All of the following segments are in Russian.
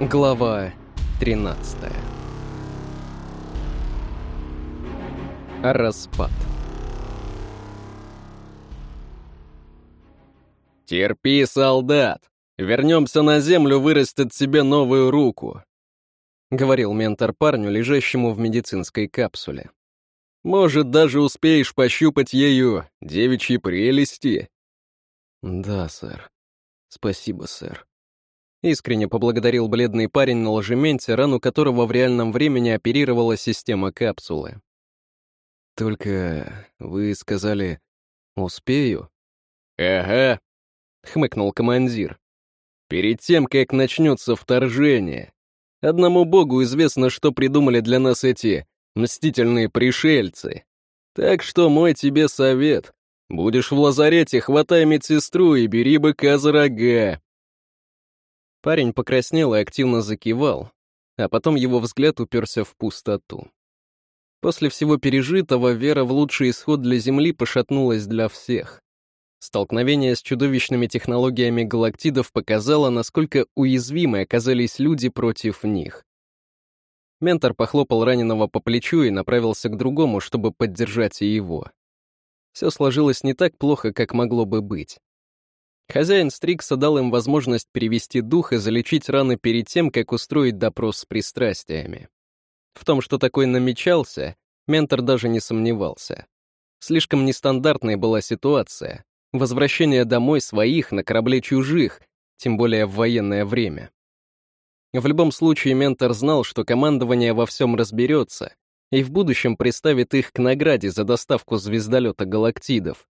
Глава 13 Распад «Терпи, солдат! Вернемся на землю, вырастет себе новую руку!» — говорил ментор парню, лежащему в медицинской капсуле. «Может, даже успеешь пощупать ею девичьи прелести?» «Да, сэр. Спасибо, сэр», Искренне поблагодарил бледный парень на ложементе, рану которого в реальном времени оперировала система капсулы. «Только вы сказали, успею?» «Ага», — хмыкнул командир. «Перед тем, как начнется вторжение, одному богу известно, что придумали для нас эти мстительные пришельцы. Так что мой тебе совет. Будешь в лазарете, хватай медсестру и бери быка за рога. Парень покраснел и активно закивал, а потом его взгляд уперся в пустоту. После всего пережитого вера в лучший исход для Земли пошатнулась для всех. Столкновение с чудовищными технологиями галактидов показало, насколько уязвимы оказались люди против них. Ментор похлопал раненого по плечу и направился к другому, чтобы поддержать и его. Все сложилось не так плохо, как могло бы быть. Хозяин Стрикса дал им возможность перевести дух и залечить раны перед тем, как устроить допрос с пристрастиями. В том, что такой намечался, ментор даже не сомневался. Слишком нестандартной была ситуация. Возвращение домой своих на корабле чужих, тем более в военное время. В любом случае, ментор знал, что командование во всем разберется и в будущем приставит их к награде за доставку звездолета галактидов,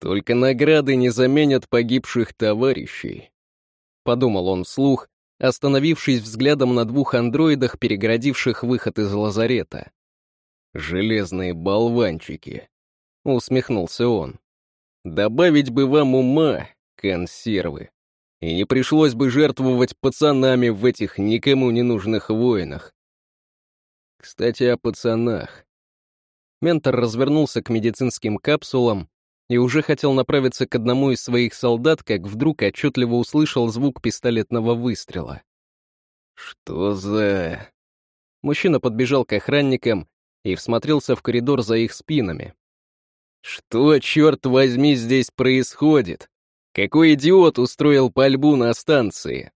только награды не заменят погибших товарищей. Подумал он вслух, остановившись взглядом на двух андроидах, перегородивших выход из лазарета. «Железные болванчики», — усмехнулся он. «Добавить бы вам ума, консервы, и не пришлось бы жертвовать пацанами в этих никому не нужных войнах. Кстати, о пацанах». Ментор развернулся к медицинским капсулам, и уже хотел направиться к одному из своих солдат, как вдруг отчетливо услышал звук пистолетного выстрела. «Что за...» Мужчина подбежал к охранникам и всмотрелся в коридор за их спинами. «Что, черт возьми, здесь происходит? Какой идиот устроил пальбу на станции?»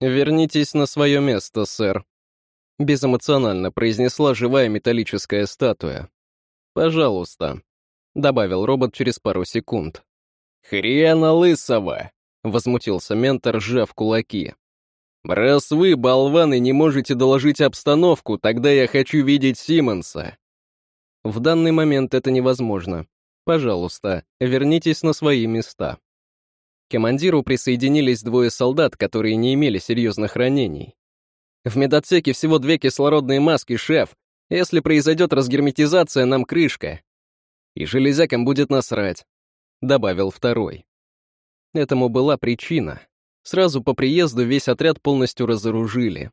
«Вернитесь на свое место, сэр», — безэмоционально произнесла живая металлическая статуя. «Пожалуйста». — добавил робот через пару секунд. «Хрена лысого!» — возмутился ментор, сжав кулаки. «Раз вы, болваны, не можете доложить обстановку, тогда я хочу видеть Симмонса». «В данный момент это невозможно. Пожалуйста, вернитесь на свои места». К командиру присоединились двое солдат, которые не имели серьезных ранений. «В медотсеке всего две кислородные маски, шеф. Если произойдет разгерметизация, нам крышка», и железякам будет насрать», — добавил второй. Этому была причина. Сразу по приезду весь отряд полностью разоружили.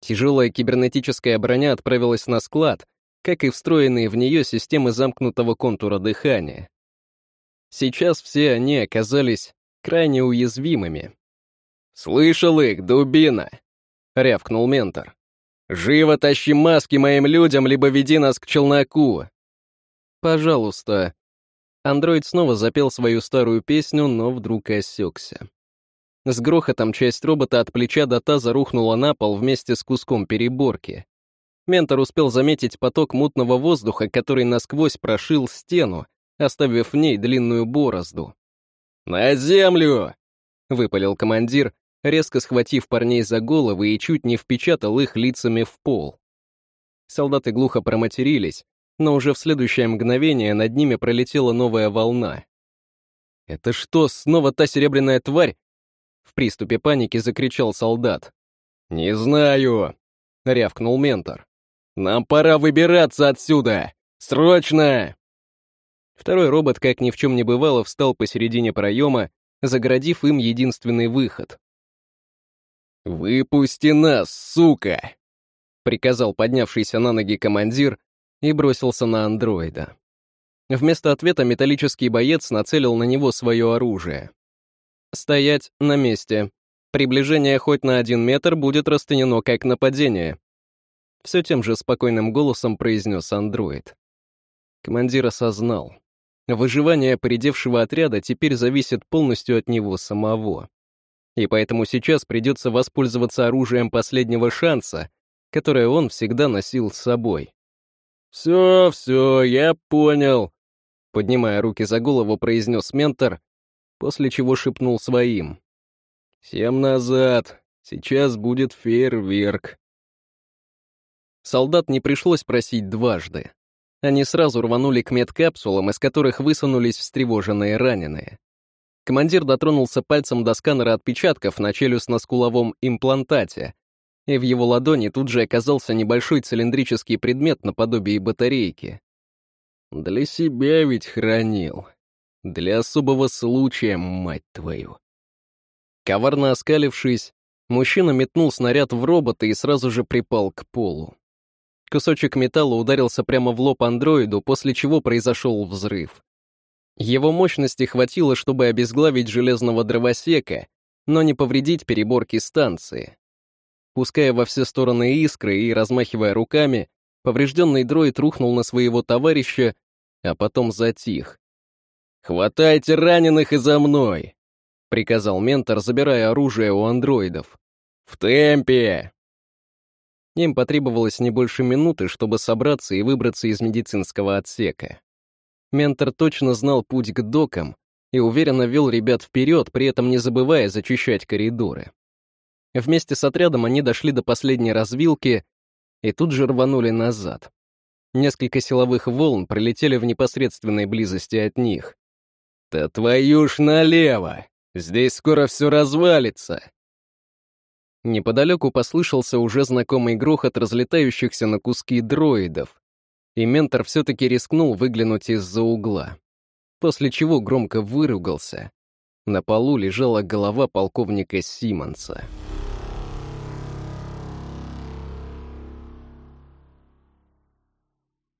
Тяжелая кибернетическая броня отправилась на склад, как и встроенные в нее системы замкнутого контура дыхания. Сейчас все они оказались крайне уязвимыми. «Слышал их, дубина!» — рявкнул ментор. «Живо тащи маски моим людям, либо веди нас к челноку!» «Пожалуйста». Андроид снова запел свою старую песню, но вдруг осекся. С грохотом часть робота от плеча до таза рухнула на пол вместе с куском переборки. Ментор успел заметить поток мутного воздуха, который насквозь прошил стену, оставив в ней длинную борозду. «На землю!» — выпалил командир, резко схватив парней за головы и чуть не впечатал их лицами в пол. Солдаты глухо проматерились, но уже в следующее мгновение над ними пролетела новая волна. «Это что, снова та серебряная тварь?» В приступе паники закричал солдат. «Не знаю», — рявкнул ментор. «Нам пора выбираться отсюда! Срочно!» Второй робот, как ни в чем не бывало, встал посередине проема, загородив им единственный выход. «Выпусти нас, сука!» — приказал поднявшийся на ноги командир, и бросился на андроида. Вместо ответа металлический боец нацелил на него свое оружие. «Стоять на месте», Приближение хоть на один метр будет расценено как нападение. Все тем же спокойным голосом произнес андроид. Командир осознал. Выживание поредевшего отряда теперь зависит полностью от него самого. И поэтому сейчас придется воспользоваться оружием последнего шанса, которое он всегда носил с собой. «Все, все, я понял», — поднимая руки за голову, произнес ментор, после чего шепнул своим. «Всем назад, сейчас будет фейерверк». Солдат не пришлось просить дважды. Они сразу рванули к медкапсулам, из которых высунулись встревоженные раненые. Командир дотронулся пальцем до сканера отпечатков на челюстно-скуловом имплантате, и в его ладони тут же оказался небольшой цилиндрический предмет наподобие батарейки. «Для себя ведь хранил. Для особого случая, мать твою». Коварно оскалившись, мужчина метнул снаряд в робота и сразу же припал к полу. Кусочек металла ударился прямо в лоб андроиду, после чего произошел взрыв. Его мощности хватило, чтобы обезглавить железного дровосека, но не повредить переборки станции. Пуская во все стороны искры и размахивая руками, поврежденный дроид рухнул на своего товарища, а потом затих. «Хватайте раненых и за мной!» приказал ментор, забирая оружие у андроидов. «В темпе!» Им потребовалось не больше минуты, чтобы собраться и выбраться из медицинского отсека. Ментор точно знал путь к докам и уверенно вел ребят вперед, при этом не забывая зачищать коридоры. Вместе с отрядом они дошли до последней развилки и тут же рванули назад. Несколько силовых волн пролетели в непосредственной близости от них. «Да твою ж налево!» Здесь скоро все развалится!» Неподалеку послышался уже знакомый грохот разлетающихся на куски дроидов, и ментор все-таки рискнул выглянуть из-за угла, после чего громко выругался. На полу лежала голова полковника Симмонса.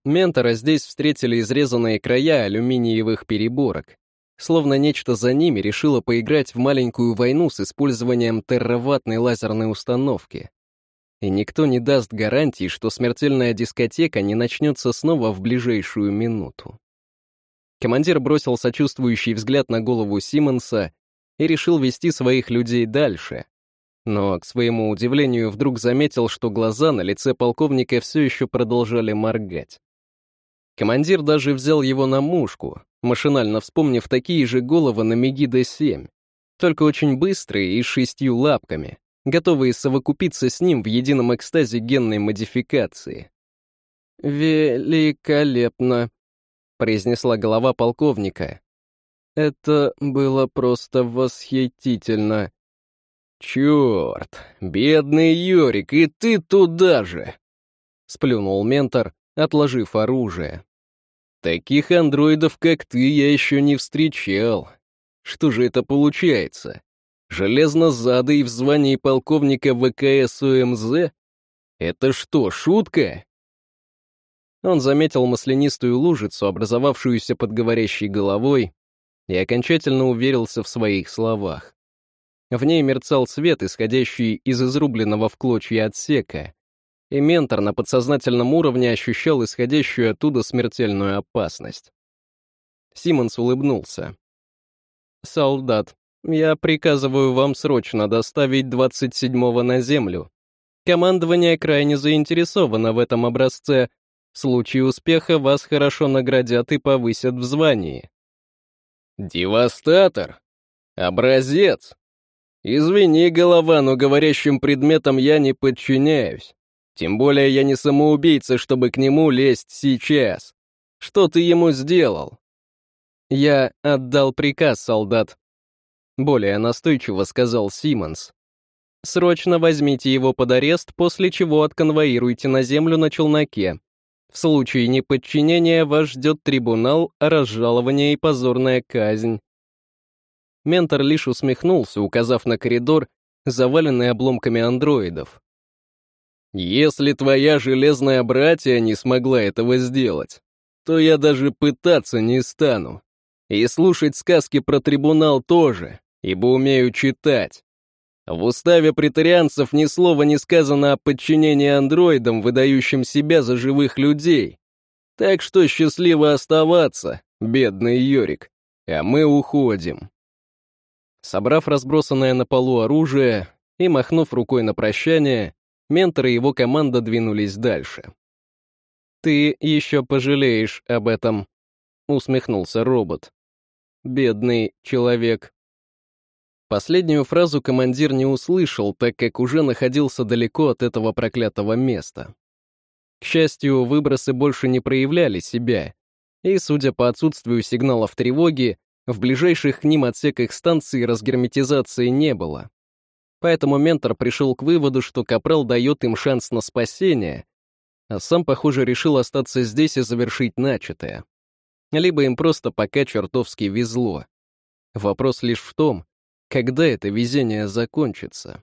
Ментора здесь встретили изрезанные края алюминиевых переборок, словно нечто за ними решило поиграть в маленькую войну с использованием терраватной лазерной установки. И никто не даст гарантии, что смертельная дискотека не начнется снова в ближайшую минуту. Командир бросил сочувствующий взгляд на голову Симмонса и решил вести своих людей дальше. Но, к своему удивлению, вдруг заметил, что глаза на лице полковника все еще продолжали моргать. Командир даже взял его на мушку, машинально вспомнив такие же головы на Мегида-7, только очень быстрые и шестью лапками, готовые совокупиться с ним в едином экстазе генной модификации. «Великолепно», — произнесла голова полковника. «Это было просто восхитительно». «Черт, бедный Йорик, и ты туда же!» — сплюнул ментор, отложив оружие. Таких андроидов, как ты, я еще не встречал. Что же это получается? Железно-задый в звании полковника ВКС УМЗ? Это что, шутка? Он заметил маслянистую лужицу, образовавшуюся под говорящей головой, и окончательно уверился в своих словах. В ней мерцал свет, исходящий из изрубленного в клочья отсека, и ментор на подсознательном уровне ощущал исходящую оттуда смертельную опасность. Симмонс улыбнулся. «Солдат, я приказываю вам срочно доставить 27-го на Землю. Командование крайне заинтересовано в этом образце. В случае успеха вас хорошо наградят и повысят в звании». «Девастатор? Образец? Извини, голова, но говорящим предметам я не подчиняюсь. Тем более я не самоубийца, чтобы к нему лезть сейчас. Что ты ему сделал? Я отдал приказ, солдат. Более настойчиво сказал Симмонс. Срочно возьмите его под арест, после чего отконвоируйте на землю на челноке. В случае неподчинения вас ждет трибунал, разжалование и позорная казнь. Ментор лишь усмехнулся, указав на коридор, заваленный обломками андроидов. Если твоя железная братья не смогла этого сделать, то я даже пытаться не стану. И слушать сказки про трибунал тоже, ибо умею читать. В уставе претарианцев ни слова не сказано о подчинении андроидам, выдающим себя за живых людей. Так что счастливо оставаться, бедный Йорик, а мы уходим. Собрав разбросанное на полу оружие и махнув рукой на прощание, ментор и его команда двинулись дальше. «Ты еще пожалеешь об этом», — усмехнулся робот. «Бедный человек». Последнюю фразу командир не услышал, так как уже находился далеко от этого проклятого места. К счастью, выбросы больше не проявляли себя, и, судя по отсутствию сигналов тревоги, в ближайших к ним отсеках станции разгерметизации не было. Поэтому ментор пришел к выводу, что Капрал дает им шанс на спасение, а сам, похоже, решил остаться здесь и завершить начатое. Либо им просто пока чертовски везло. Вопрос лишь в том, когда это везение закончится.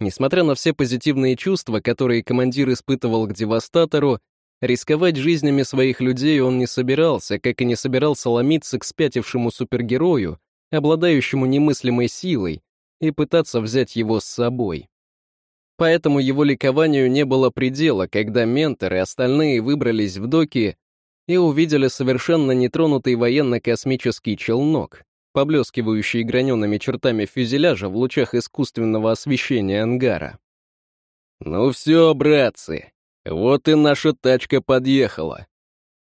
Несмотря на все позитивные чувства, которые командир испытывал к девастатору, рисковать жизнями своих людей он не собирался, как и не собирался ломиться к спятившему супергерою, обладающему немыслимой силой, и пытаться взять его с собой. Поэтому его ликованию не было предела, когда ментор и остальные выбрались в доки и увидели совершенно нетронутый военно-космический челнок, поблескивающие гранеными чертами фюзеляжа в лучах искусственного освещения ангара. «Ну все, братцы, вот и наша тачка подъехала.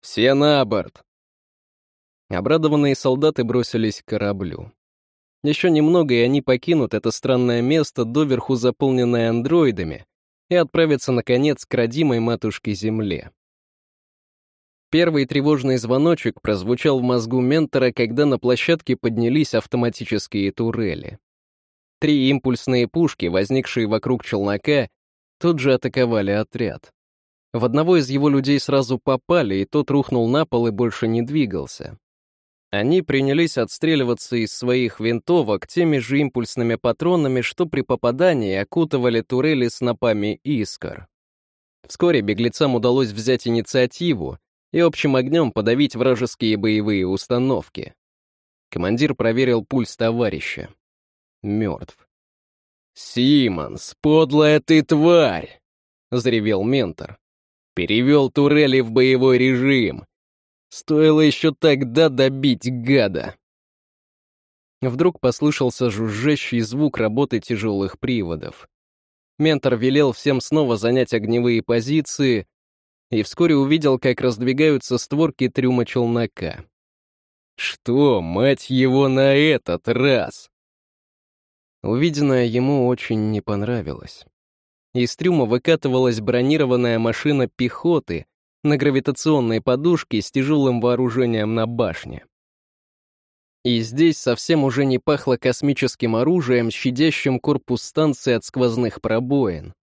Все на борт!» Обрадованные солдаты бросились к кораблю. Еще немного, и они покинут это странное место, доверху заполненное андроидами, и отправятся, наконец, к родимой матушке Земле. Первый тревожный звоночек прозвучал в мозгу ментора, когда на площадке поднялись автоматические турели. Три импульсные пушки, возникшие вокруг челнока, тут же атаковали отряд. В одного из его людей сразу попали, и тот рухнул на пол и больше не двигался. Они принялись отстреливаться из своих винтовок теми же импульсными патронами, что при попадании окутывали турели снопами искр. Вскоре беглецам удалось взять инициативу, и общим огнем подавить вражеские боевые установки. Командир проверил пульс товарища. Мертв. «Симонс, подлая ты тварь!» — заревел ментор. «Перевел турели в боевой режим. Стоило еще тогда добить гада!» Вдруг послышался жужжащий звук работы тяжелых приводов. Ментор велел всем снова занять огневые позиции, и вскоре увидел, как раздвигаются створки трюма челнока. Что, мать его, на этот раз? Увиденное ему очень не понравилось. Из трюма выкатывалась бронированная машина пехоты на гравитационной подушке с тяжелым вооружением на башне. И здесь совсем уже не пахло космическим оружием, щадящим корпус станции от сквозных пробоин.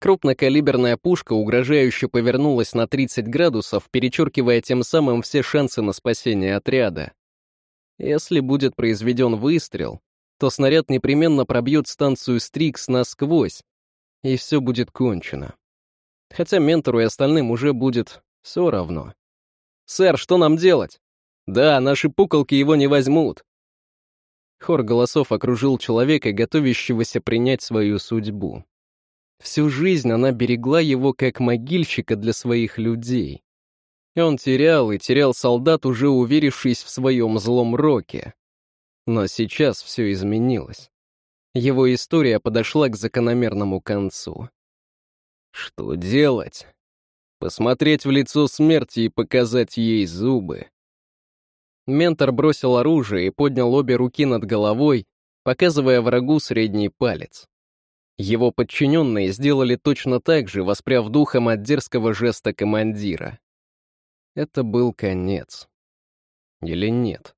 Крупнокалиберная пушка угрожающе повернулась на 30 градусов, перечеркивая тем самым все шансы на спасение отряда. Если будет произведен выстрел, то снаряд непременно пробьет станцию Стрикс насквозь, и все будет кончено. Хотя ментору и остальным уже будет все равно. «Сэр, что нам делать?» «Да, наши пуколки его не возьмут». Хор голосов окружил человека, готовящегося принять свою судьбу. Всю жизнь она берегла его как могильщика для своих людей. Он терял и терял солдат, уже уверившись в своем злом роке. Но сейчас все изменилось. Его история подошла к закономерному концу. Что делать? Посмотреть в лицо смерти и показать ей зубы. Ментор бросил оружие и поднял обе руки над головой, показывая врагу средний палец. Его подчиненные сделали точно так же, воспряв духом от дерзкого жеста командира. Это был конец. Или нет?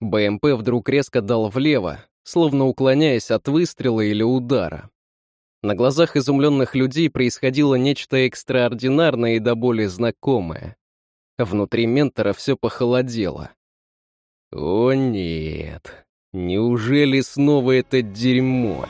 БМП вдруг резко дал влево, словно уклоняясь от выстрела или удара. На глазах изумленных людей происходило нечто экстраординарное и до боли знакомое. Внутри ментора все похолодело. «О нет, неужели снова это дерьмо?»